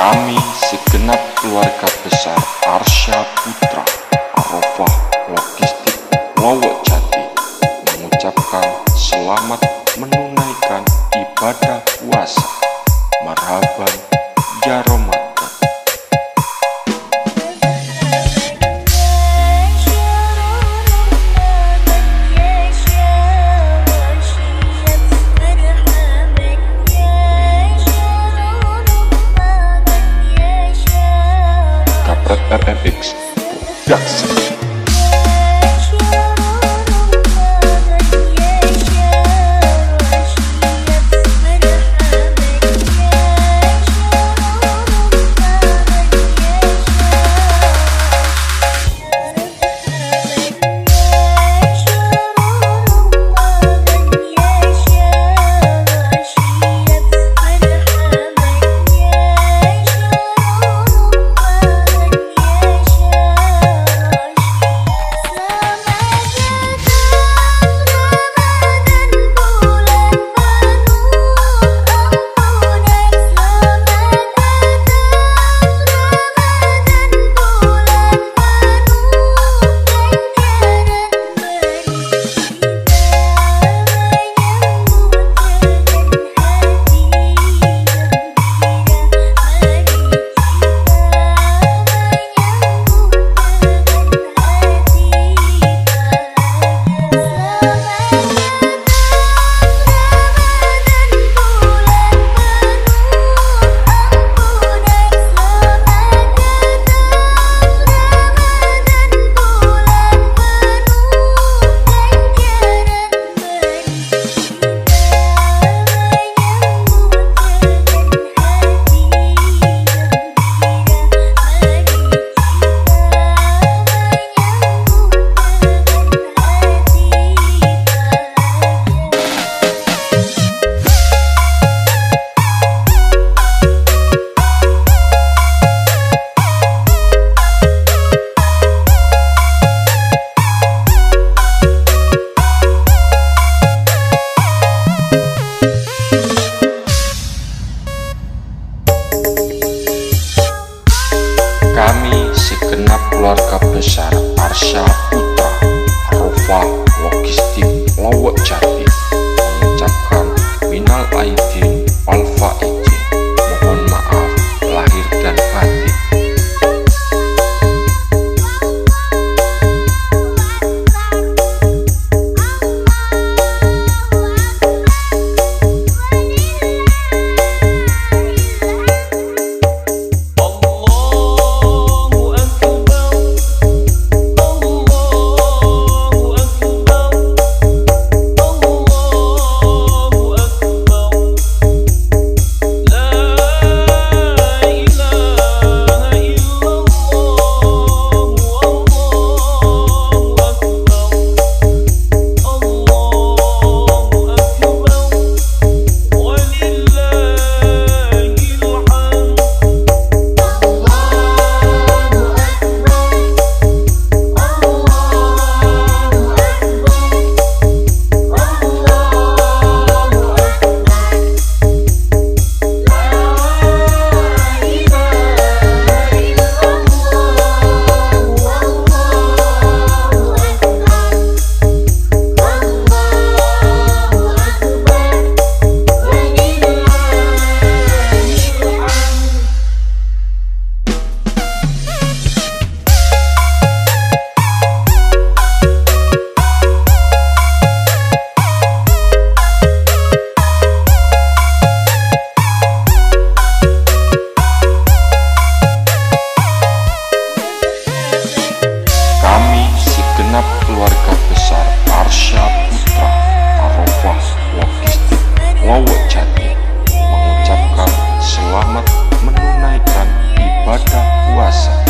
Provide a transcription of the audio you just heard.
Kami segenap keluarga besar Arsya Putra Arofah Logistik Lowok Jati mengucapkan selamat menunaikan ibadah puasa. Marhaban ya Ramadan. keluarga besar Arsya Putra Rova Logistik Lowok Jati. menunaikan ibadah puasa.